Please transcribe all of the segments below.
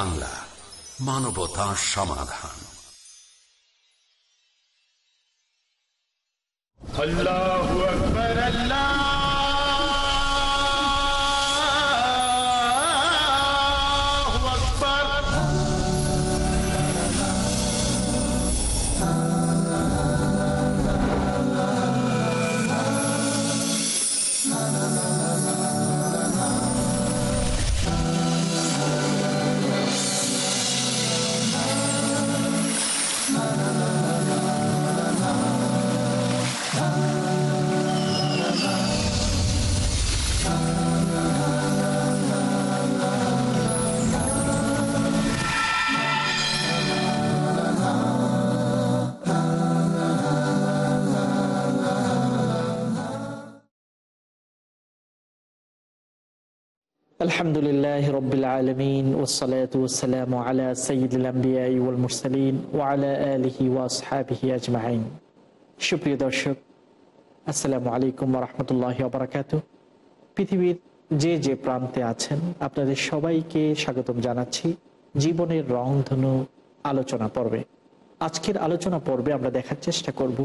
বাংলা মানবতা সমাধান। আল্লাহ আকবার আল্লাহু الحمد لله رب العالمين والصلاة والسلام على سيد الأنبياء والمرسلين وعلى آله وأصحابه أجمعين সুপ্রিয় দর্শক আসসালামু আলাইকুম রহমতুল্লাহ বারাকাতু পৃথিবীর যে যে প্রান্তে আছেন আপনাদের সবাইকে স্বাগতম জানাচ্ছি জীবনের রংধনু আলোচনা পর্বে আজকের আলোচনা পর্বে আমরা দেখার চেষ্টা করব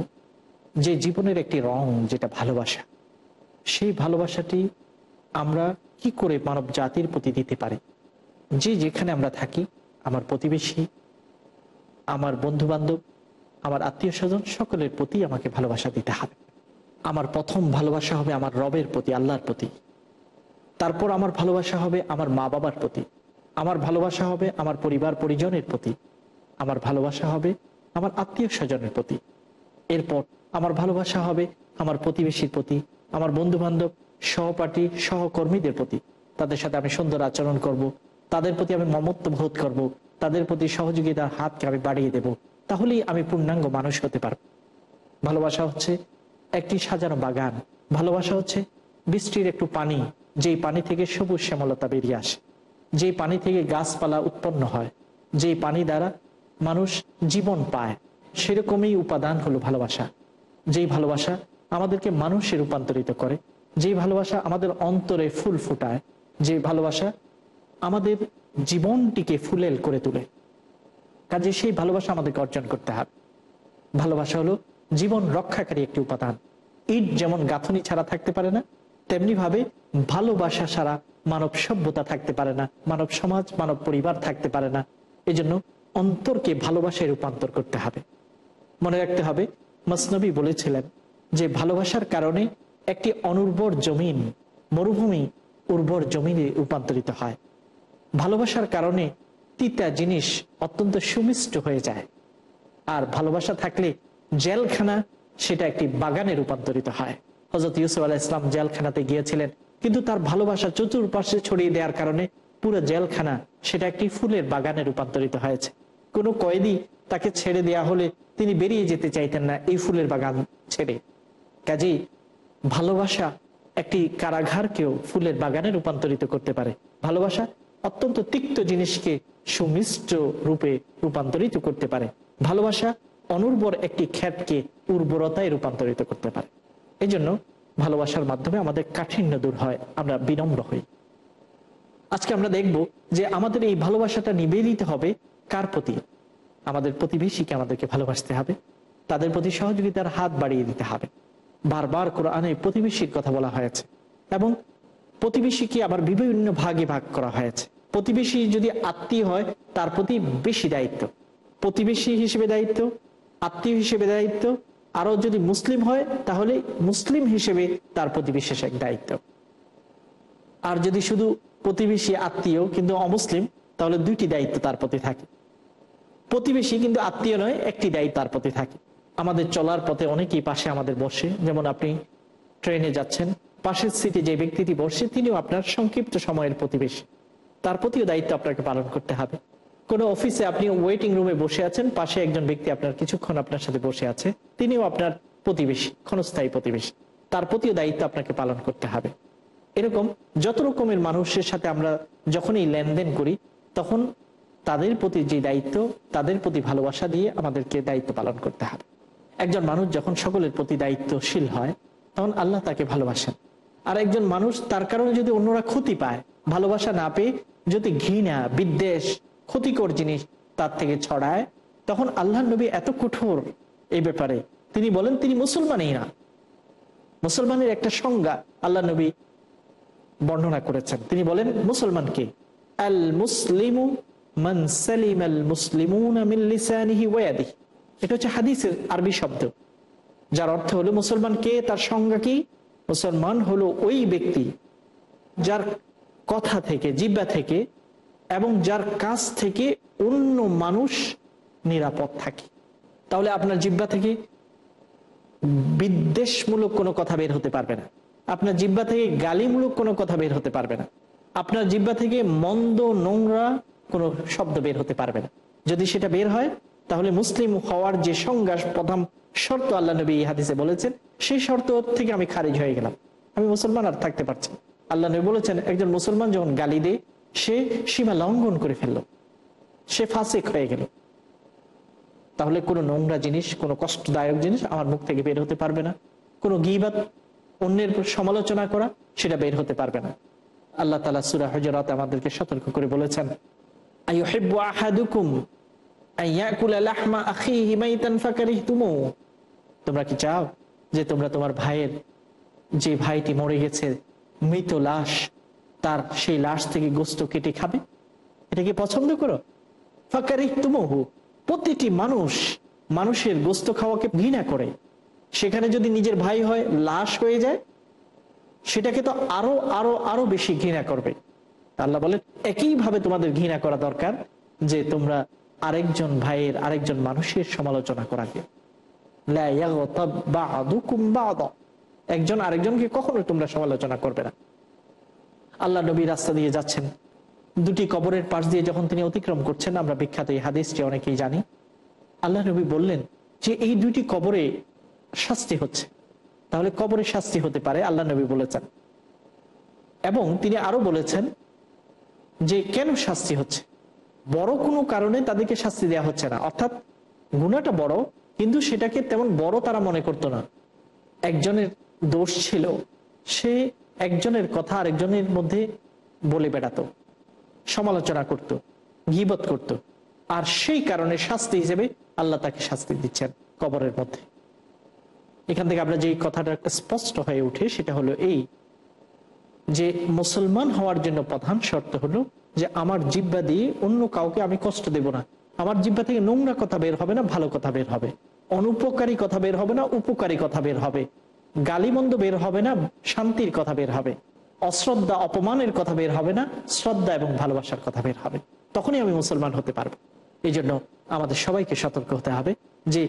যে জীবনের একটি রং যেটা ভালোবাসা সেই ভালোবাসাটি আমরা কি করে মানব জাতির প্রতি দিতে পারি? যে যেখানে আমরা থাকি, আমার প্রতিবেশী, আমার বন্ধু বান্ধব আমার আত্মীয় স্বজন সকলের প্রতি আমাকে ভালোবাসা দিতে হবে। আমার প্রথম ভালোবাসা হবে আমার রবের প্রতি, আল্লাহর প্রতি। তারপর আমার ভালোবাসা হবে আমার মা বাবার প্রতি। আমার ভালোবাসা হবে আমার পরিবার, পরিজনের প্রতি। আমার ভালোবাসা হবে আমার আত্মীয় স্বজনের প্রতি। এরপর আমার ভালোবাসা হবে আমার প্রতিবেশীর প্রতি, আমার বন্ধু বান্ধব সহপাঠী সহকর্মীদের প্রতি। তাদের সাথে আমি সুন্দর আচরণ করব। তাদের প্রতি আমি মমত্ব বোধ করব। তাদের প্রতি সহযোগিতার হাতকে আমি বাড়িয়ে দেব। তাহলেই আমি পূর্ণাঙ্গ মানুষ হতে পারব। ভালোবাসা হচ্ছে একটি সাজানো বাগান। ভালোবাসা হচ্ছে বৃষ্টির একটু পানি, যেই পানি থেকে সবুজ শ্যামলতা বেরিয়ে আসে। যেই পানি থেকে গাছপালা উৎপন্ন হয়। যেই পানি দ্বারা মানুষ জীবন পায়। সেরকমই উপাদান হলো ভালোবাসা। যেই ভালোবাসা আমাদেরকে মানুষে রূপান্তরিত করে যে ভালোবাসা আমাদের অন্তরে ফুল ফুটায়, যে ভালোবাসা আমাদের জীবনটিকে ফুলেল করে তোলে। কাজে সেই ভালোবাসা আমাদেরকে অর্জন করতে হবে। ভালোবাসা হলো জীবন রক্ষাকারী একটি উপাদান। ইট যেমন গাঁথনি ছাড়া থাকতে পারে না তেমনি ভাবে ভালোবাসা ছাড়া মানব সভ্যতা থাকতে পারে না, মানব সমাজ, মানব পরিবার থাকতে পারে না। এজন্য অন্তরকে ভালোবাসায় রূপান্তর করতে হবে। মনে রাখতে হবে, মসনবী বলেছিলেন যে ভালোবাসার কারণে একটি অনুর্বর জমিন, মরুভূমি উর্বর জমিনে রূপান্তরিত হয়। ভালোবাসার কারণে তিতা জিনিস অত্যন্ত সুমিষ্ট হয়ে যায়। আর ভালোবাসা থাকলে জেলখানা সেটা একটি বাগানে রূপান্তরিত হয়। হজরত ইউসুফ আলাহ ইসলাম জেলখানাতে গিয়েছিলেন, কিন্তু তার ভালোবাসা চতুর্পাশে ছড়িয়ে দেওয়ার কারণে পুরো জেলখানা সেটা একটি ফুলের বাগানে রূপান্তরিত হয়েছে। কোনো কয়েদি তাকে ছেড়ে দেয়া হলে তিনি বেরিয়ে যেতে চাইতেন না এই ফুলের বাগান ছেড়ে। কাজেই ভালোবাসা একটি কারাগারকেও ফুলের বাগানে রূপান্তরিত করতে পারে। ভালোবাসা অত্যন্ত তিক্ত জিনিসকে সুমিষ্ট রূপে রূপান্তরিত করতে পারে। ভালোবাসা অনুর্বর একটি খ্যাতকে উর্বরতায় রূপান্তরিত করতে পারে। এই জন্য ভালোবাসার মাধ্যমে আমাদের কাঠিন্য দূর হয়, আমরা বিনম্র হই। আজকে আমরা দেখব যে আমাদের এই ভালোবাসাটা নিবেদিত হবে কার প্রতি? আমাদের প্রতিবেশীকে আমাদেরকে ভালোবাসতে হবে, তাদের প্রতি সহযোগিতার হাত বাড়িয়ে দিতে হবে। বারবার কোরআনে প্রতিবেশীর কথা বলা হয়েছে। এবং প্রতিবেশীকে আবার বিভিন্ন ভাগে ভাগ করা হয়েছে। প্রতিবেশী যদি আত্মীয় হয়, তার প্রতি বেশি দায়িত্ব। প্রতিবেশী হিসেবে দায়িত্ব, আত্মীয় হিসেবে দায়িত্ব। আরও যদি মুসলিম হয়, তাহলে মুসলিম হিসেবে তার প্রতি বিশেষ এক দায়িত্ব। আর যদি শুধু প্রতিবেশী আত্মীয় কিন্তু অমুসলিম, তাহলে দুইটি দায়িত্ব তার প্রতি থাকে। প্রতিবেশী কিন্তু আত্মীয় নয়, একটি দায়িত্ব তার প্রতি থাকে। আমাদের চলার পথে অনেকেই পাশে আমাদের বসে। যেমন আপনি ট্রেনে যাচ্ছেন, পাশের সিটে যে ব্যক্তিটি বসে, তিনিও আপনার সংক্ষিপ্ত সময়ের প্রতিবেশী। তার প্রতিও দায়িত্ব আপনাকে পালন করতে হবে। কোন অফিসে আপনি ওয়েটিং রুমে বসে আছেন, পাশে একজন ব্যক্তি আপনার কিছুক্ষণ আপনার সাথে বসে আছে, তিনিও আপনার প্রতিবেশী, ক্ষণস্থায়ী প্রতিবেশী। তার প্রতিও দায়িত্ব আপনাকে পালন করতে হবে। এরকম যত রকমের মানুষের সাথে আমরা যখনই লেনদেন করি, তখন তাদের প্রতি যে দায়িত্ব, তাদের প্রতি ভালোবাসা দিয়ে আমাদেরকে দায়িত্ব পালন করতে হবে। একজন মানুষ যখন সকলের প্রতি দায়িত্বশীল হয়, তখন আল্লাহ তাকে ভালোবাসেন। আর একজন মানুষ তার কারণে যদি অন্যরা ক্ষতি পায়, ভালোবাসা না পেয়ে যদি ঘৃণা, বিদ্বেষ, ক্ষতিকর জিনিস তার থেকে ছড়ায়, তখন আল্লাহ নবী এত কঠোর এই ব্যাপারে। তিনি বলেন, তিনি মুসলমানই না। মুসলমানের একটা সংজ্ঞা আল্লাহ নবী বর্ণনা করেছেন। তিনি বলেন মুসলমানকে আল মুসলিমু মান মুসলিমুন মিন লিসানিহি ওয়া ইয়াদিহি। এটা হচ্ছে হাদিসের আরবি শব্দ। যার অর্থ হলো মুসলমান কে, তার সংজ্ঞা কি? মুসলমান হলো ওই ব্যক্তি যার কথা থেকে জিব্বা থেকে এবং যার কাছ থেকে অন্য মানুষ নিরাপদ থাকে। তাহলে আপনার জিব্বা থেকে বিদ্বেষমূলক কোনো কথা বের হতে পারবে না। আপনার জিব্বা থেকে গালিমূলক কোনো কথা বের হতে পারবে না। আপনার জিব্বা থেকে মন্দ, নোংরা কোনো শব্দ বের হতে পারবে না। যদি সেটা বের হয় তাহলে মুসলিম হওয়ার যে সংজ্ঞা প্রথম শর্ত আল্লাহ নবী হাদিসে বলেছেন, সেই শর্ত থেকে আমি খারিজ হয়ে গেলাম। আমি মুসলমান আর থাকতে পারছি আল্লাহ নবী বলেছেন, একজন মুসলমান যখন গালি দেয়, সে সীমা লঙ্ঘন করে ফেলল। সে ফাসেক হয়ে গেল। তাহলে কোনো নোংরা জিনিস, কোনো কষ্টদায়ক জিনিস আমার মুখ থেকে বের হতে পারবে না। কোনো গিবাত, অন্যের সমালোচনা করা, সেটা বের হতে পারবে না। আল্লাহ তালা সুরা হজরত আমাদেরকে সতর্ক করে বলেছেন আইয়ুহিব্বু আহাদুকুম তোমরা কি চাও যে তোমরা তোমার ভাইয়ের, যে ভাইটি মরে গেছে, মৃত লাশ তার সেই লাশ থেকে গোস্ত কেটে খাবে? এটা কি পছন্দ করো? ফাকারিহতুমুহু। প্রতিটি মানুষ মানুষের গোস্ত খাওয়াকে ঘৃণা করে। সেখানে যদি নিজের ভাই হয়, লাশ হয়ে যায়, সেটাকে তো আরও আরও আরও বেশি ঘৃণা করবে। আল্লাহ বলেন, একইভাবে তোমাদের ঘৃণা করা দরকার যে তোমরা আরেকজন ভাইয়ের, আরেকজন মানুষের সমালোচনা করাকে। একজন আরেকজনকে কখনো তোমরা সমালোচনা করবে না। আল্লাহ নবী রাস্তা দিয়ে যাচ্ছেন। দুটি কবরের পাশ দিয়ে যখন তিনি অতিক্রম করছেন, আমরা বিখ্যাত এই হাদিসটি অনেকেই জানি। আল্লাহ নবী বললেন যে এই দুটি কবরে শাস্তি হচ্ছে। তাহলে কবরে শাস্তি হতে পারে, আল্লাহ নবী বলেছেন। এবং তিনি আরও বলেছেন যে কেন শাস্তি হচ্ছে? বড় কোনো কারণে তাদেরকে শাস্তি দেওয়া হচ্ছে না। অর্থাৎ গুণাটা বড়, কিন্তু সেটাকে তেমন বড় তারা মনে করতো না। একজনের দোষ ছিল, সে একজনের কথা আরেকজনের মধ্যে বলে বেড়াতো, সমালোচনা করত, গিবত করত। আর সেই কারণে শাস্তি হিসেবে আল্লাহ তাকে শাস্তি দিচ্ছেন কবরের মধ্যে। এখান থেকে আমরা যে কথাটা স্পষ্ট হয়ে উঠে, সেটা হলো এই যে মুসলমান হওয়ার জন্য প্রধান শর্ত হলো যে আমার জিব্বা দিয়ে অন্য কাউকে আমি কষ্ট দেব না। আমার জিব্বা থেকে নোংরা কথা বের হবে না, ভালো কথা বের হবে। অনুপকারী কথা বের হবে না, উপকারী কথা বের হবে। গালিমন্দ বের হবে না, শান্তির কথা বের হবে। অশ্রদ্ধা, অপমানের কথা বের হবে না, শ্রদ্ধা এবং ভালোবাসার কথা বের হবে। তখনই আমি মুসলমান হতে পারব। এই জন্য আমাদের সবাইকে সতর্ক হতে হবে যে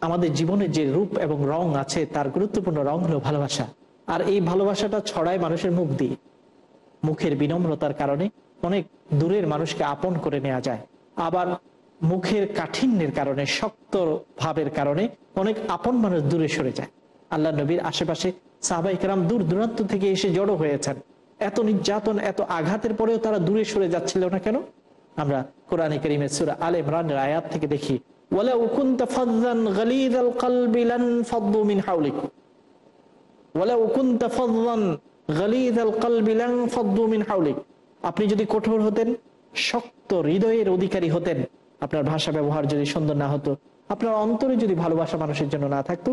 আমাদের জীবনের যে রূপ এবং রং আছে, তার গুরুত্বপূর্ণ রং হলো ভালোবাসা। আর এই ভালোবাসাটা ছড়ায় মানুষের মুখ দিয়ে। মুখের বিনম্রতার কারণে অনেক দূরের মানুষকে আপন করে নেওয়া যায়। আবার মুখের কাঠিন্যের কারণে, শক্ত ভাবের কারণে অনেক আপন মানুষ দূরে সরে যায়। আল্লাহ নবীর আশেপাশে সাহবাইকেরাম দূর দূরান্ত থেকে এসে জড়ো হয়েছেন। এত নির্যাতন, এত আঘাতের পরেও তারা দূরে সরে যাচ্ছিল না কেন? আমরা কোরআনে করিমের সুরা আল ইমরানের আয়াত থেকে দেখি, ওয়ালাউ আপনি যদি কঠোর হতেন, শক্ত হৃদয়ের অধিকারী হতেন, আপনার ভাষা ব্যবহার যদি সুন্দর না হতো, আপনার অন্তরে যদি ভালোবাসা মানুষের জন্য না থাকতো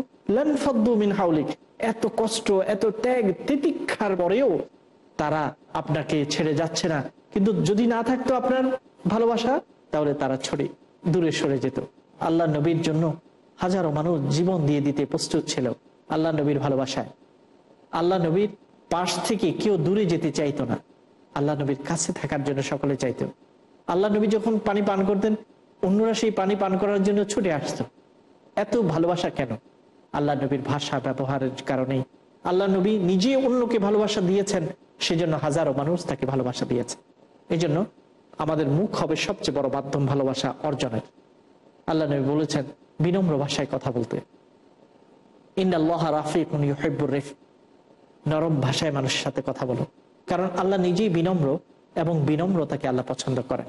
মিন হাওলিক, এত কষ্ট, এত ত্যাগ, তিতিক্ষার পরেও তারা আপনাকে ছেড়ে যাচ্ছে না। কিন্তু যদি না থাকতো আপনার ভালোবাসা, তাহলে তারা ছড়ে, দূরে সরে যেত। আল্লাহ নবীর জন্য হাজারো মানুষ জীবন দিয়ে দিতে প্রস্তুত ছিল আল্লাহ নবীর ভালোবাসায়। আল্লাহ নবীর পাশ থেকে কেউ দূরে যেতে চাইতো না। আল্লাহ নবীর কাছে থাকার জন্য সকলে চাইতো। আল্লাহ নবী যখন পানি পান করতেন, অন্যরা সেই পানি পান করার জন্য ছুটে আসতো। এত ভালোবাসা কেন? আল্লাহ নবীর ভাষা ব্যবহারের কারণে আল্লাহ নবী নিজে অন্যকে ভালোবাসা দিয়েছেন, সেজন্য হাজারো মানুষ তাকে ভালোবাসা দিয়েছে। এই জন্য আমাদের মুখ হবে সবচেয়ে বড় মাধ্যম ভালোবাসা অর্জনের। আল্লাহ নবী বলেছেন, বিনম্র ভাষায় কথা বলতে। ইন্দাল্লাহ রাফিকুন ইউহিব্বুর রিফ নরম ভাষায় মানুষের সাথে কথা বলো। কারণ আল্লাহ নিজেই বিনম্র এবং বিনম্রতাকে আল্লাহ পছন্দ করেন।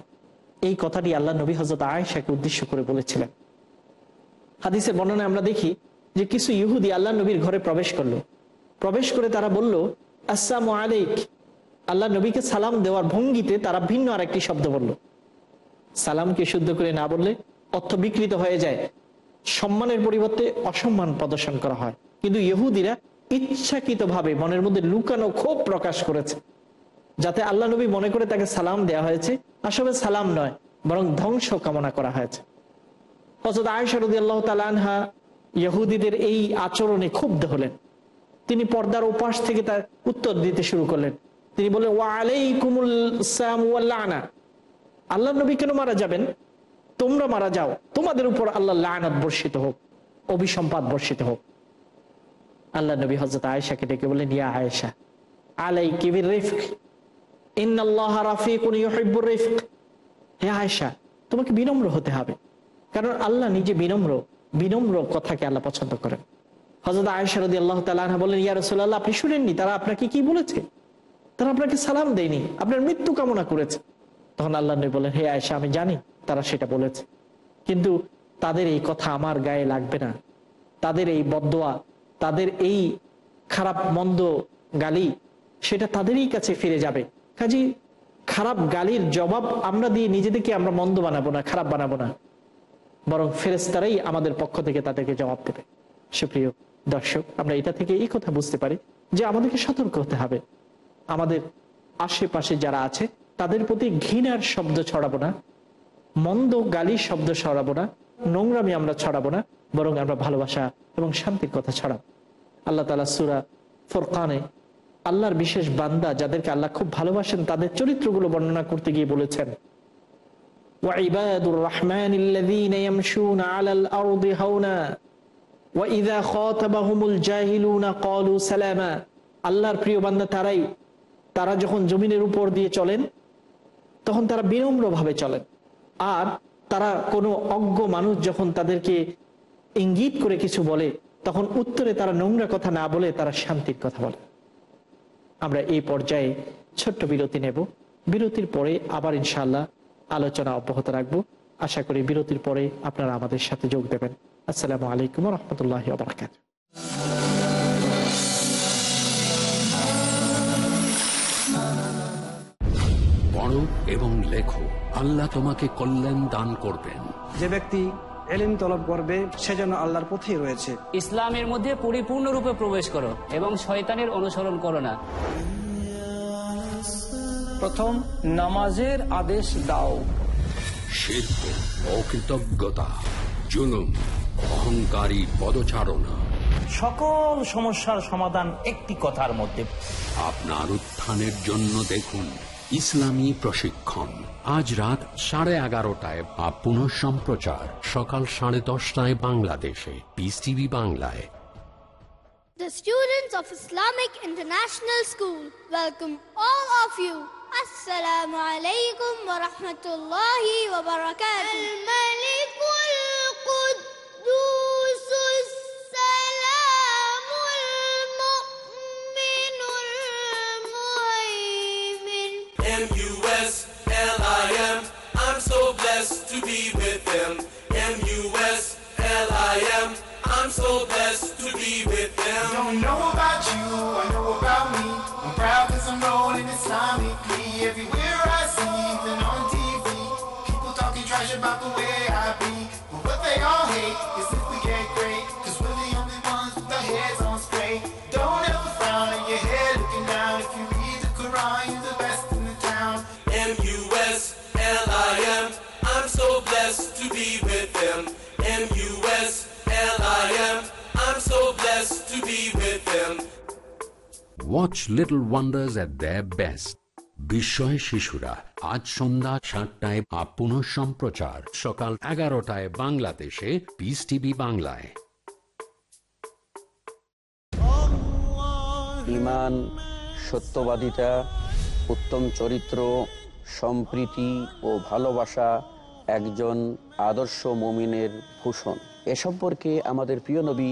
এই কথাটি আল্লাহ নবী হজরত আয়েশাকে উদ্দেশ্য করে বলেছিলেন। হাদিসের বর্ণনায় আমরা দেখি যে কিছু ইহুদি আল্লাহ নবীর ঘরে প্রবেশ করল। প্রবেশ করে তারা বলল, আসসালামু আলাইক। আল্লাহ নবীকে সালাম দেওয়ার ভঙ্গিতে তারা ভিন্ন আরেকটি শব্দ বলল। সালামকে শুদ্ধ করে না বললে অর্থ বিকৃত হয়ে যায়। সম্মানের পরিবর্তে অসম্মান প্রদর্শন করা হয়। কিন্তু ইহুদিরা ইচ্ছাকৃতভাবে মনের মধ্যে লুকানো ক্ষোভ প্রকাশ করেছে। যাতে আল্লাহ নবী মনে করে তাকে সালাম দেয়া হয়েছে। আসলে সালাম নয়, বরং ধ্বংস কামনা করা হয়েছে। হজরত আয়সারদি আল্লাহ তালানহা ইহুদিদের এই আচরণে ক্ষুব্ধ হলেন। তিনি পর্দার উপাস থেকে তার উত্তর দিতে শুরু করলেন। তিনি বললেন ওয়ালাইকুমুল সালাম ওয়াল্লানা আল্লাহ নবী কেন মারা যাবেন? তোমরা মারা যাও। তোমাদের উপর আল্লাহ লায়নাত বর্ষিত হোক অভিসম্পাদ বর্ষিত হোক। আল্লাহ নবী হজরত আয়েশাকে ডেকে বললেন, ইয়া আয়েশা আলাই কিবির রিফক ইন্নাল্লাহ রাফিকুন ইউহিব্বুর রিফক। হে আয়েশা, তোমাকে বিনম্র হতে হবে, কারণ আল্লাহ নিজে বিনম্র বিনম্র কথাকে আল্লাহ পছন্দ করেন। হজরত আয়েশা রদি আল্লাহ তালাহ বললেন, ইয়া রসুল্লাহ আপনি শুনেননি, তারা আপনাকে কি বলেছে? তারা আপনাকে সালাম দেয়নি, আপনার মৃত্যু কামনা করেছে। তখন আল্লাহ নবী বলেন হে আয়েশা, আমি জানি তারা সেটা বলেছে, কিন্তু তাদের এই কথা আমার গায়ে লাগবে না। তাদের এই বদোয়া তাদের এই খারাপ মন্দ গালি সেটা তাদেরই কাছে ফিরে যাবে। কাজী খারাপ গালির জবাব আমরা দিয়ে নিজেদেরকে আমরা মন্দ বানাবো না, খারাপ বানাবো না। বরং ফেরেস্তারাই আমাদের পক্ষ থেকে তাদেরকে জবাব দেবে। সুপ্রিয় দর্শক, আমরা এটা থেকে এই কথা বুঝতে পারি যে আমাদেরকে সতর্ক হতে হবে। আমাদের আশেপাশে যারা আছে, তাদের প্রতি ঘৃণার শব্দ ছড়াবো না, মন্দ গালির শব্দ ছড়াবো না, নোংরামি আমরা ছড়াবো না। বরং আমরা ভালোবাসা এবং শান্তির কথা ছাড়া। আল্লাহ তালা সুরা ফোরকানে আল্লাহর বিশেষ বান্দা যাদেরকে আল্লাহ খুব ভালোবাসেন, তাদের চরিত্রগুলো বর্ণনা করতে গিয়ে বলেছেন আল্লাহর প্রিয় বান্দা তারাই, তারা যখন জমিনের উপর দিয়ে চলেন, তখন তারা বিনম্রভাবে চলেন। আর তারা কোনো অজ্ঞ মানুষ যখন তাদেরকে ইঙ্গিত করে কিছু বলে তখন উত্তরে তারা নোংরা কথা না বলে তারা শান্তির কথা বলে। আমরা এই পর্যায়ে ছোট্ট বিরতি নেব। বিরতির পরে আবার ইনশাল্লাহ আলোচনা অব্যাহত রাখব। আশা করি বিরতির পরে আপনারা আমাদের সাথে যোগ দেবেন। আসসালামু আলাইকুম রহমতুল্লাহ বারকাত পড়ো এবং লেখো আল্লাহ তোমাকে কল্যাণ দান করবেন। যে ব্যক্তি এলিম তলব করবে সেজন্য আল্লাহর পথেই রয়েছে। ইসলামের মধ্যে পরিপূর্ণরূপে প্রবেশ করো এবং শয়তানের অনুসরণ করো না। প্রথম নামাজের আদেশ দাও। শিল্প অকৃতজ্ঞতা জুলুম অহংকারী পদচারণা। সকল সমস্যার সমাধান একটি কথার মধ্যে। আপনার উত্থানের জন্য দেখুন ইসলামী প্রশিক্ষণ। আজ রাত সাড়ে এগারোটায় বা পুনঃ সম্প্রচার সকাল সাড়ে দশটায় বাংলাদেশে পিস টিভি বাংলায় The students of Islamic International School welcome all of you. Assalamu alaikum wa rahmatullahi wa barakatuh. Watch little wonders at the best বিস্ময় শিশুরা, আজ সন্ধ্যা সাতটায় বা পুনঃ সম্প্রচার, সকাল এগারোটায় বাংলাদেশে পিস টিভি বাংলায়। ইমান, সত্যবাদিতা, উত্তম চরিত্র, সম্প্রীতি ও ভালোবাসা একজন আদর্শ মমিনের ভূষণ। এ সম্পর্কে আমাদের প্রিয় নবী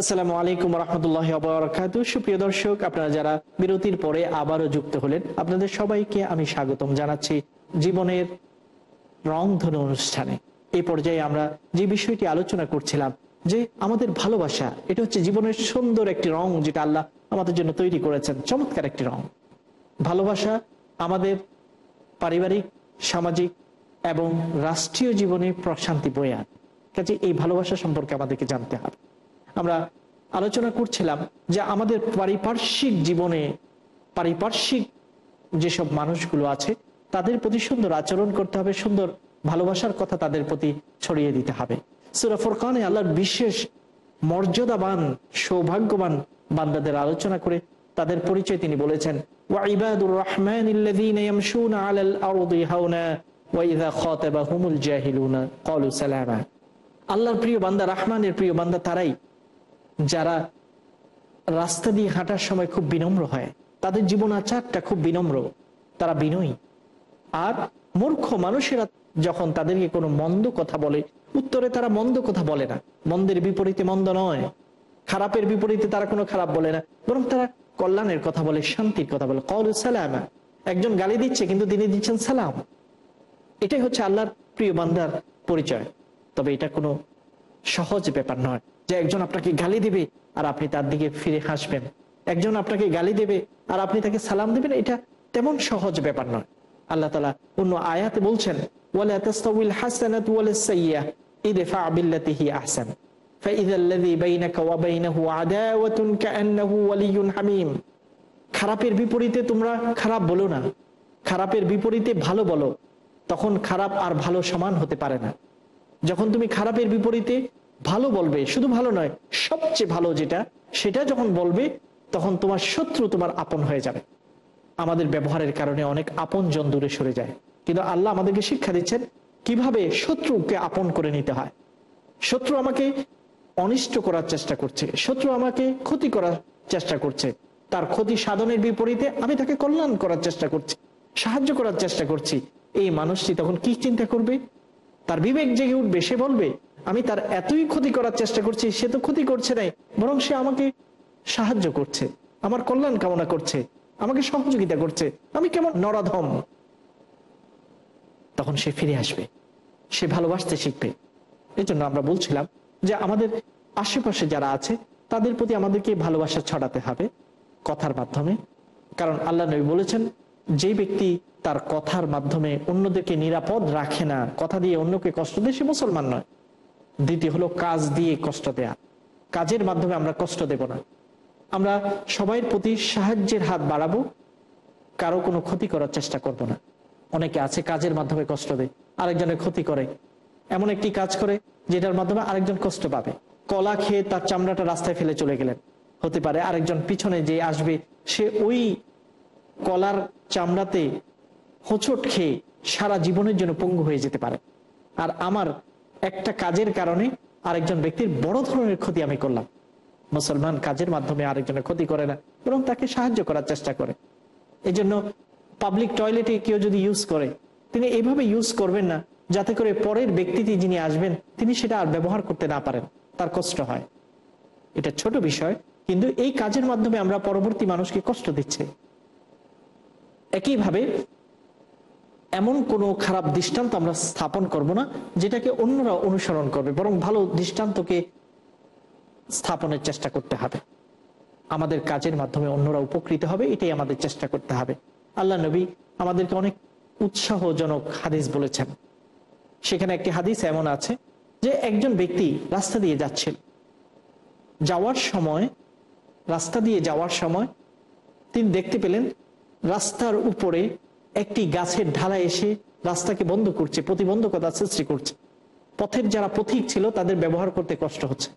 আসসালামু আলাইকুম রহমতুল্লাহ বরকাত সুপ্রিয় দর্শক, আপনারা যারা বিরতির পরে আবারও যুক্ত হলেন, আপনাদের সবাইকে আমি স্বাগতম জানাচ্ছি জীবনের রংধনু অনুষ্ঠানে। এই পর্যায়ে আমরা যে বিষয়টি আলোচনা করছিলাম, যে আমাদের ভালোবাসা, এটা হচ্ছে জীবনের সুন্দর একটি রং যেটা আল্লাহ আমাদের জন্য তৈরি করেছেন। চমৎকার একটি রং। ভালোবাসা আমাদের পারিবারিক, সামাজিক এবং রাষ্ট্রীয় জীবনে প্রশান্তি বয়ে আনে। কাজে এই ভালোবাসা সম্পর্কে আমাদেরকে জানতে হবে। আমরা আলোচনা করছিলাম যে আমাদের পারিপার্শ্বিক জীবনে, পারিপার্শ্বিক যেসব মানুষগুলো আছে, তাদের প্রতি সুন্দর আচরণ করতে হবে, সুন্দর ভালোবাসার কথা তাদের প্রতি ছড়িয়ে দিতে হবে। সুরা ফোরকানে আল্লাহর বিশেষ মর্যাদাবান, সৌভাগ্যবান বান্দাদের আলোচনা করে তাদের পরিচয় তিনি বলেছেন রহমান আল্লাহর প্রিয় বান্দা, রহমানের প্রিয় বান্দা তারাই যারা রাস্তা দিয়ে হাঁটার সময় খুব বিনম্র হয়, তাদের জীবন আচারটা খুব বিনম্র, তারা বিনয়ী। আর মূর্খ মানুষেরা যখন তাদেরকে কোনো মন্দ কথা বলে, উত্তরে তারা মন্দ কথা বলে না। মন্দের বিপরীতে মন্দ নয়, খারাপের বিপরীতে তারা কোনো খারাপ বলে না, বরং তারা কল্যাণের কথা বলে, শান্তির কথা বলে। কল সালামা, একজন গালি দিচ্ছে কিন্তু তিনি দিচ্ছেন সালাম। এটাই হচ্ছে আল্লাহর প্রিয় বান্দার পরিচয়। তবে এটা কোনো সহজ ব্যাপার নয়। যে একজন আপনাকে গালি দেবে আর আপনি তার দিকে ফিরে হাসবেন একজন আপনাকে গালি দেবে আর আপনি তাকে সালাম দেবেন, এটা তেমন সহজ ব্যাপার নয়। আল্লাহ তালা অন্য আয়াতে বলছেন খারাপের বিপরীতে তোমরা খারাপ বলো না। খারাপের বিপরীতে ভালো বলো। তখন খারাপ আর ভালো সমান হতে পারে না। যখন তুমি খারাপের বিপরীতে ভালো বলবে, শুধু ভালো নয়, সবচেয়ে ভালো যেটা, সেটা যখন বলবে, তখন তোমার শত্রু তোমার আপন হয়ে যাবে। আমাদের ব্যবহারের কারণে অনেক আপন জন দূরে সরে যায়। কিন্তু আল্লাহ আমাদেরকে শিক্ষা দিচ্ছেন, কীভাবে শত্রুকে আপন করে নিতে হয়? শত্রু আমাকে অনিষ্ট করার চেষ্টা করছে, শত্রু আমাকে ক্ষতি করার চেষ্টা করছে। তার ক্ষতি সাধনের বিপরীতে আমি তাকে কল্যাণ করার চেষ্টা করছি, সাহায্য করার চেষ্টা করছি। এই মানুষটি তখন কি চিন্তা করবে? তার বিবেক জেগে উঠবে, সে বলবে আমি তার এতই ক্ষতি করার চেষ্টা করছি, সে তো ক্ষতি করছে নাই, বরং সে আমাকে সাহায্য করছে, আমার কল্যাণ কামনা করছে, আমাকে সহযোগিতা করছে, আমি কেমন নরাধম। তখন সে ফিরে আসবে, সে ভালোবাসতে শিখবে। এই জন্য আমরা বলছিলাম যে আমাদের আশেপাশে যারা আছে, তাদের প্রতি আমাদেরকে ভালোবাসা ছড়াতে হবে কথার মাধ্যমে। কারণ আল্লাহ নবী বলেছেন যে ব্যক্তি তার কথার মাধ্যমে অন্যদেরকে নিরাপদ রাখে না, কথা দিয়ে অন্যকে কষ্ট দেয়, সে মুসলমান নয়। দ্বিতীয় হলো কাজ দিয়ে কষ্ট দেয়া। কাজের মাধ্যমে আমরা কষ্ট দেব না। আমরা সবাইয়ের প্রতি সাহায্যের হাত বাড়াবো, কারও কোনো ক্ষতি করার চেষ্টা করব না। অনেকে আছে কাজের মাধ্যমে কষ্ট দেয় আরেকজনের ক্ষতি করে। এমন একটি কাজ করে যেটার মাধ্যমে আরেকজন কষ্ট পাবে। কলা খেয়ে তার চামড়াটা রাস্তায় ফেলে চলে গেলেন। হতে পারে আরেকজন পিছনে যে আসবে, সে ওই কলার চামড়াতে হোঁচট খেয়ে সারা জীবনের জন্য পঙ্গু হয়ে যেতে পারে। আর আমার একটা কাজের কারণে আরেকজন ব্যক্তির বড় ধরনের ক্ষতি আমি করলাম। মুসলমান কাজের মাধ্যমে আরেকজনের ক্ষতি করে না, বরং তাকে সাহায্য করার চেষ্টা করে। এই জন্য পাবলিক টয়লেটে কেউ যদি ইউজ করে, তিনি এইভাবে ইউজ করবেন না, যাতে করে পরের ব্যক্তিটি যিনি আসবেন, তিনি সেটা আর ব্যবহার করতে না পারেন, তার কষ্ট হয়। এটা ছোট বিষয়, কিন্তু এই কাজের মাধ্যমে আমরা পরবর্তী মানুষকে কষ্ট দিচ্ছে। একইভাবে এমন কোনো খারাপ দৃষ্টান্ত আমরা স্থাপন করব না, যেটাকে অন্যরা অনুসরণ করবে, বরং ভালো দৃষ্টান্তকে স্থাপনের চেষ্টা করতে হবে। আমাদের কাজের মাধ্যমে অন্যরা উপকৃত হবে, এটাই আমাদের চেষ্টা করতে হবে। আল্লাহ নবী আমাদেরকে অনেক উৎসাহজনক হাদিস বলেছেন। সেখানে একটি হাদিস এমন আছে যে একজন ব্যক্তি রাস্তা দিয়ে যাচ্ছিল। যাওয়ার সময়, রাস্তা দিয়ে যাওয়ার সময় তিনি দেখতে পেলেন রাস্তার উপরে একটি গাছের ঢালা এসে রাস্তাকে বন্ধ করছে, প্রতিবন্ধকতা সৃষ্টি করছে। পথের যারা পথিক ছিল, তাদের ব্যবহার করতে কষ্ট হচ্ছে।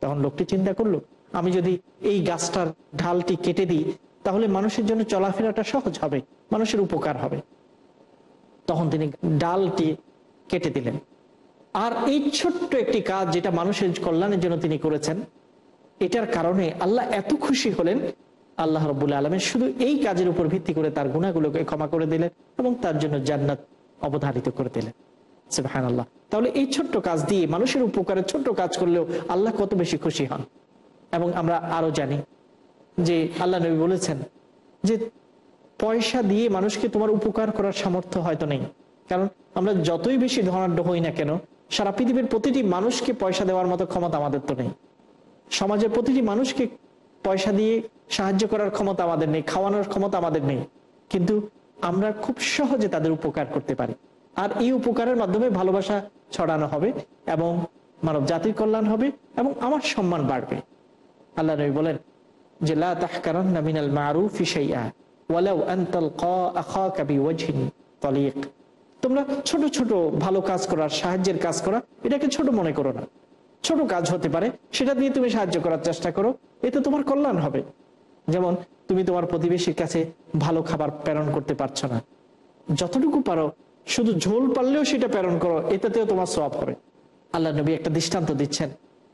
তখন লোকটি চিন্তা করল, আমি যদি এই গাছটার ঢালটি কেটে দিই, তাহলে মানুষের জন্য চলাফেরাটা সহজ হবে, মানুষের উপকার হবে। তখন তিনি ডালটি কেটে দিলেন। আর এই ছোট্ট একটি কাজ যেটা মানুষের কল্যাণের জন্য তিনি করেছেন, এটার কারণে আল্লাহ এত খুশি হলেন আল্লাহ রবুল্লা আলমের শুধু এই কাজের উপর ভিত্তি করে তার গুণাগুলোকে ক্ষমা করে দিলেন এবং তার জন্য জান্নাত অবধারিত করে দিলেন। সুবাহান আল্লাহ তাহলে এই ছোট্ট কাজ দিয়ে মানুষের উপকারে ছোট্ট কাজ করলেও আল্লাহ কত বেশি খুশি হন। এবং আমরা আরও জানি যে আল্লাহ নবী বলেছেন যে পয়সা দিয়ে মানুষকে তোমার উপকার করার সামর্থ্য হয়তো নেই। কারণ আমরা যতই বেশি ধনাঢ্য হই না কেন, সারা পৃথিবীর প্রতিটি মানুষকে পয়সা দেওয়ার মতো ক্ষমতা আমাদের তো নেই। সমাজের প্রতিটি মানুষকে পয়সা দিয়ে সাহায্য করার ক্ষমতা আমাদের নেই, খাওয়ানোর ক্ষমতা আমাদের নেই। কিন্তু আমরা খুব সহজে তাদের উপকার করতে পারি। আর এই উপকারের মাধ্যমে ভালোবাসা ছড়ানো হবে এবং মানব জাতির কল্যাণ হবে এবং আমার সম্মান বাড়বে। আল্লাহ নবী বলেন যে তোমরা ছোট ছোট ভালো কাজ করার, সাহায্যের কাজ করা, এটাকে ছোট মনে করো না। ছোট কাজ হতে পারে, সেটা দিয়ে তুমি সাহায্য করার চেষ্টা করো, এতে তোমার কল্যাণ হবে। যেমন, তুমি তোমার প্রতিবেশীর কাছে ভালো খাবার প্রেরণ করতে পারছ না। যতটুকু পারো, শুধু ঝোল পারলেও সেটা প্রেরণ করো, এটাতেও তোমার সব হবে। আল্লাহ নবী একটা দৃষ্টান্ত দিচ্ছেন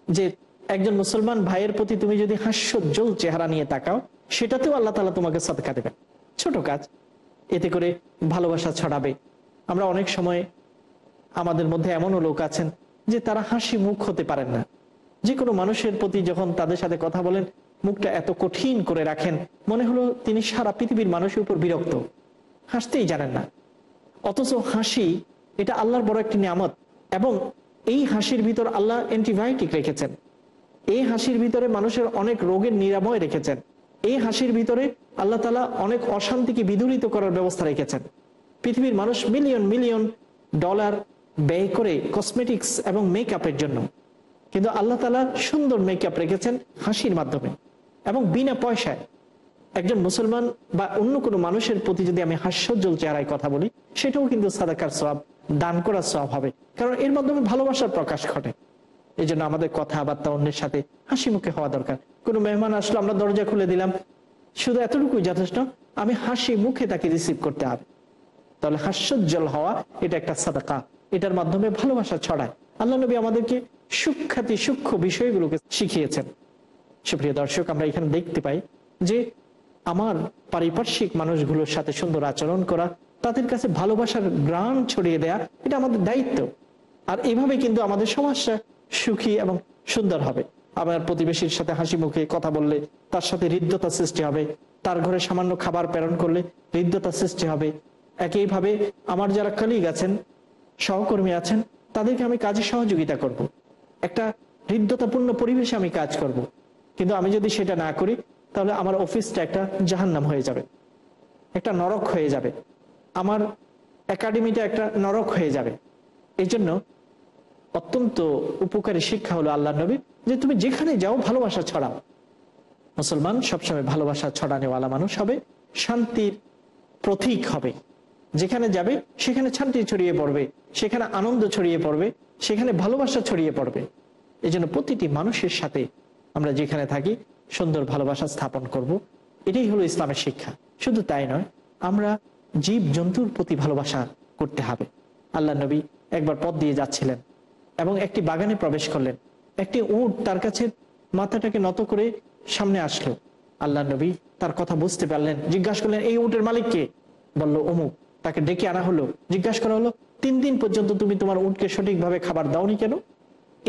যে, একজন মুসলমান ভাইয়ের প্রতি তুমি যদি হাস্যোজ্জ্বল চেহারা নিয়ে তাকাও, সেটাতেও আল্লাহ তালা তোমাকে সদকা দেবেন। ছোট কাজ, এতে করে ভালোবাসা ছড়াবে। আমরা অনেক সময় আমাদের মধ্যে এমনও লোক আছেন যে তারা হাসি মুখ হতে পারেন না। যে কোনো মানুষের প্রতি যখন তাদের সাথে কথা বলেন, মুখটা এত কঠিন করে রাখেন, মনে হলো তিনি সারা পৃথিবীর মানুষের উপর বিরক্ত। হাসতেই জানেন না। অথচ হাসি, এটা আল্লাহর বড় একটি নিয়ামত এবং এই হাসির ভিতর আল্লাহ অ্যান্টিবায়োটিক রেখেছেন। এই হাসির ভিতরে মানুষের অনেক রোগের নিরাময় রেখেছেন। এই হাসির ভিতরে আল্লাহ তালা অনেক অশান্তিকে বিদূরিত করার ব্যবস্থা রেখেছেন। পৃথিবীর মানুষ মিলিয়ন মিলিয়ন ডলার ব্যয় করে কসমেটিক্স এবং মেকআপের জন্য। কিন্তু আল্লাহ তালা সুন্দর মেকআপ রেখেছেন হাসির মাধ্যমে এবং বিনা পয়সায়। একজন মুসলমান বা অন্য কোনো মানুষের প্রতি যদি আমি হাস্যজ্জ্বল চেহারায় কথা বলি, সেটাও কিন্তু সাদাকার সব দান করার সব হবে। কারণ এর মাধ্যমে ভালোবাসার প্রকাশ ঘটে। এই জন্য আমাদের কথাবার্তা অন্যের সাথে হাসি মুখে হওয়া দরকার। কোনো মেহমান আসলো, আমরা দরজা খুলে দিলাম। শুধু এতটুকুই যথেষ্ট, আমি হাসি মুখে তাকে রিসিভ করতে হবে। তাহলে হাস্যোজ্জ্বল হওয়া, এটা একটা সাদাকা। এটার মাধ্যমে ভালোবাসা ছড়ায়। আল্লাহ নবী আমাদেরকে সুখ্যাতি, সূক্ষ্ম বিষয়গুলোকে শিখিয়েছেন। সুপ্রিয় দর্শক, আমরা এখানে দেখতে পাই যে আমার পারিপার্শ্বিক মানুষগুলোর সাথে সুন্দর আচরণ করা, তাদের কাছে ভালোবাসার গ্রাণ ছড়িয়ে দেয়া, এটা আমাদের দায়িত্ব। আর এভাবে কিন্তু আমাদের সমাজটা সুখী এবং সুন্দর হবে। আমার প্রতিবেশীর সাথে হাসি মুখে কথা বললে তার সাথে হৃদ্যতা সৃষ্টি হবে। তার ঘরে সামান্য খাবার প্রেরণ করলে হৃদ্যতা সৃষ্টি হবে। একইভাবে আমার যারা কলিগ আছেন সহকর্মী আছেন, তাদেরকে আমি কাজে সহযোগিতা করব। একটা হৃদ্যতাপূর্ণ পরিবেশে আমি কাজ করব। কিন্তু আমি যদি সেটা না করি, তাহলে আমার অফিসটা একটা জাহান্নাম হয়ে যাবে। একটা নরক হয়ে যাবে। আমার একাডেমিটা একটা নরক হয়ে যাবে। এই জন্য অত্যন্ত উপকারী শিক্ষা হলো আল্লাহ নবী, যে তুমি যেখানে যাও ভালোবাসা ছড়াও। মুসলমান সবসময় ভালোবাসা ছড়ানেওয়ালা মানুষ হবে, শান্তির প্রতীক হবে। যেখানে যাবে, সেখানে শান্তি ছড়িয়ে পড়বে, সেখানে আনন্দ ছড়িয়ে পড়বে, সেখানে ভালোবাসা ছড়িয়ে পড়বে। এই জন্য প্রতিটি মানুষের সাথে আমরা যেখানে থাকি, সুন্দর ভালোবাসা স্থাপন করব। এটাই হলো ইসলামের শিক্ষা। শুধু তাই নয়, আমরা জীব জন্তুর প্রতি ভালোবাসা করতে হবে। আল্লাহ নবী একবার পথ দিয়ে যাচ্ছিলেন এবং একটি বাগানে প্রবেশ করলেন। একটি উট তার কাছে মাথাটাকে নত করে সামনে আসলো। আল্লাহ নবী তার কথা বুঝতে পারলেন, জিজ্ঞাসা করলেন, এই উটের মালিক কে? বলল, অমুক। তাকে ডেকে আনা হলো, জিজ্ঞাসা করা হলো, তিন দিন পর্যন্ত তুমি তোমার উটকে সঠিকভাবে খাবার দাওনি কেন?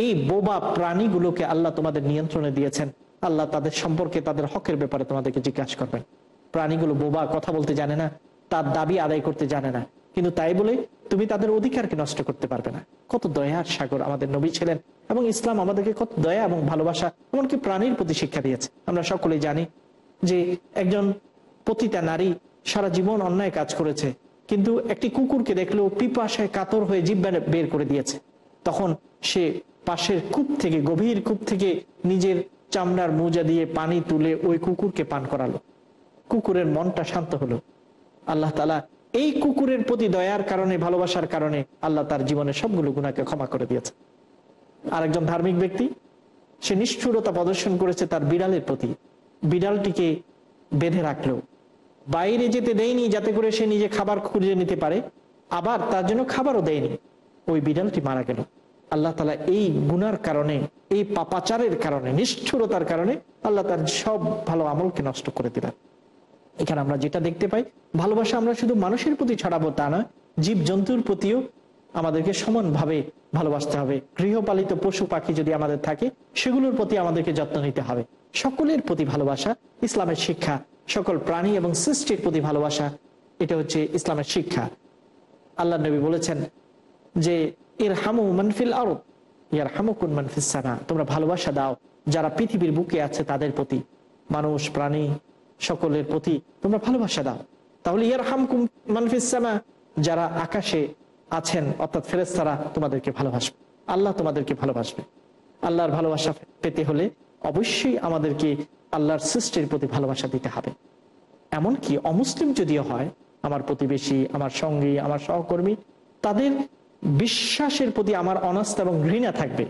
এই বোবা প্রাণীগুলোকে আল্লাহ তোমাদের নিয়ন্ত্রণে দিয়েছেন। আল্লাহ তাদের সম্পর্কে তাদের হকের ব্যাপারে তোমাদেরকে জিজ্ঞাসা করবেন। প্রাণীগুলো বোবা কথা বলতে জানে না, তার দাবি আদায় করতে জানে না। কিন্তু তাই বলে তুমি তাদের অধিকারকে নষ্ট করতে পারবে না। কত দয়ার সাগর আমাদের নবী ছিলেন এবং ইসলাম আমাদেরকে কত দয়া এবং ভালোবাসা, এমনকি প্রাণীর প্রতি শিক্ষা দিয়েছে। আমরা সকলেই জানি যে একজন পতিতা নারী সারা জীবন অন্যায় কাজ করেছে। কিন্তু একটি কুকুরকে দেখল পিপাসায় কাতর হয়ে জিব্বা বের করে দিয়েছে। তখন সে পাশের কূপ থেকে, গভীর কূপ থেকে নিজের চামড়ার মোজা দিয়ে পানি তুলে ওই কুকুরকে পান করালো। কুকুরের মনটা শান্ত হলো। আল্লাহ তালা এই কুকুরের প্রতি দয়ার কারণে, ভালোবাসার কারণে আল্লাহ তার জীবনের সবগুলো গুণাকে ক্ষমা করে দিয়েছে। আরেকজন ধার্মিক ব্যক্তি, সে নিষ্ঠুরতা প্রদর্শন করেছে তার বিড়ালের প্রতি। বিড়ালটিকে বেঁধে রাখল। বাইরে যেতে দেয়নি যাতে করে সে নিজে খাবার খুঁজে নিতে পারে, আবার তার জন্য খাবারও দেয়নি। ওই বিড়ালটি মারা গেল। আল্লাহ তালা এই গুনার কারণে, এই পাপাচারের কারণে, নিষ্ঠুরতার কারণে আল্লাহ তার সব ভালো আমলকে নষ্ট করে দিলেন। এখানে আমরা যেটা দেখতে পাই, ভালোবাসা আমরা শুধু মানুষের প্রতি ছড়াবো তা নয় জীব জন্তুর প্রতিও আমাদেরকে সমানভাবে ভালোবাসতে হবে। গৃহপালিত পশু পাখি যদি আমাদের থাকে, সেগুলোর প্রতি আমাদেরকে যত্ন নিতে হবে। সকলের প্রতি ভালোবাসা ইসলামের শিক্ষা। সকল প্রাণী এবং সৃষ্টির প্রতি ভালোবাসা, এটা হচ্ছে ইসলামের শিক্ষা। আল্লাহ নবী বলেছেন যে এর হামু মানফিল আরব ইয়ার হামুকুন মানফিস তোমরা ভালোবাসা দাও যারা পৃথিবীর বুকে আছে তাদের প্রতি। মানুষ, প্রাণী, সকলের প্রতি তোমরা ভালোবাসা দাও। তাহলে ইয়ার হামকুম মানফিস যারা আকাশে আছেন, অর্থাৎ ফেরেস্তারা তোমাদেরকে ভালোবাসবে। আল্লাহ তোমাদেরকে ভালোবাসবে। আল্লাহর ভালোবাসা পেতে হলে অবশ্যই আমাদেরকে আল্লাহর সৃষ্টির প্রতি ভালোবাসা দিতে হবে। এমনকি অমুসলিম যদিও হয়, আমার প্রতিবেশী, আমার সঙ্গী, আমার সহকর্মী, তাদের বিশ্বাসের প্রতি আমার অনাস্থা এবং ঘৃণা থাকবে।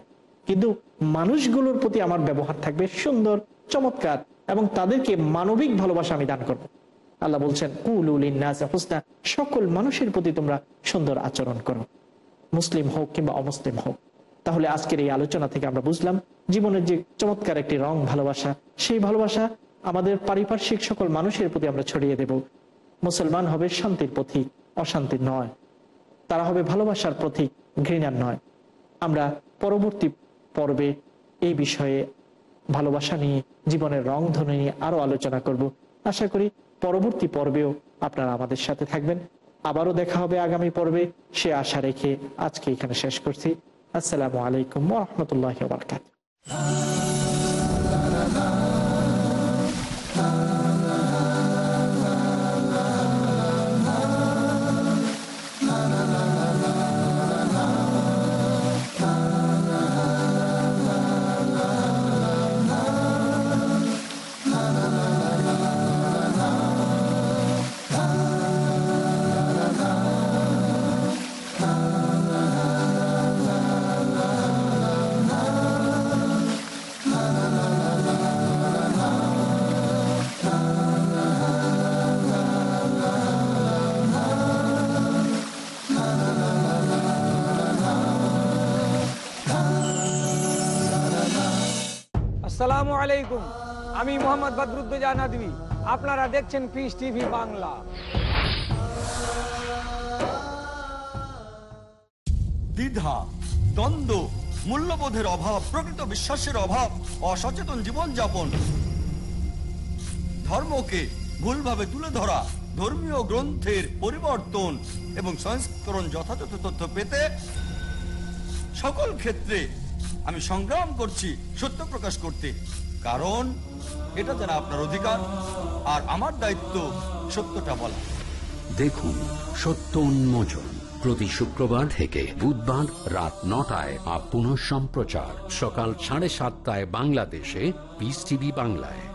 কিন্তু মানুষগুলোর প্রতি আমার ব্যবহার থাকবে সুন্দর, চমৎকার এবং তাদেরকে মানবিক ভালোবাসা আমি দান করব। আল্লাহ বলছেন হুসনা সকল মানুষের প্রতি তোমরা সুন্দর আচরণ করো। মুসলিম হোক কিংবা অমুসলিম হোক। তাহলে আজকের এই আলোচনা থেকে আমরা বুঝলাম, জীবনের যে চমৎকার একটি রং ভালোবাসা, সেই ভালোবাসা আমাদের পারিপার্শ্বিক সকল মানুষের প্রতি আমরা ছড়িয়ে দেব। মুসলমান হবে শান্তির পথিক, অশান্তির নয়। তারা হবে ভালোবাসার প্রতীক ঘৃণার নয়। আমরা পরবর্তী পর্বে এই বিষয়ে ভালোবাসা নিয়ে, জীবনের রং ধরে নিয়ে আরও আলোচনা করব। আশা করি পরবর্তী পর্বেও আপনারা আমাদের সাথে থাকবেন। আবারও দেখা হবে আগামী পর্বে। সে আশা রেখে আজকে এখানে শেষ করছি। আসসালামু আলাইকুম রহমতুল্লাহ বারকাত আসসালামু আলাইকুম। আমি মোহাম্মদ বদরুদ্দোজা নদী আপনারা দেখছেন পিস টিভি বাংলা। দ্বিধা, দ্বন্দ্ব, মূল্যবোধের অভাব, প্রকৃত বিশ্বাসের অভাব, অসচেতন জীবনযাপন। ধর্মকে ভুলভাবে তুলে ধরা, ধর্মীয় গ্রন্থের পরিবর্তন এবং সংস্করণ যথাযথ তথ্য পেতে সকল ক্ষেত্রে আমি সংগ্রাম করছি, সত্য প্রকাশ করতে। কারণ এটা যারা আপনার অধিকার আর আমার দায়িত্ব সত্যটা বলা। দেখুন, সত্য উন্মোচন। প্রতি শুক্রবার থেকে বুধবার রাত নটায় আর পুনঃ সম্প্রচার সকাল সাড়ে সাতটায় বাংলাদেশে পিস টিভি বাংলায়।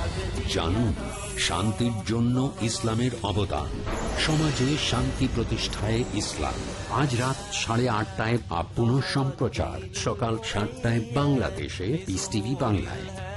জানুন, শান্তির জন্য ইসলামের অবদান। সমাজে শান্তি প্রতিষ্ঠায় ইসলাম। আজ রাত সাড়ে আটটায় পুনঃ সম্প্রচার সকাল সাতটায় বাংলাদেশে ইস বাংলায়।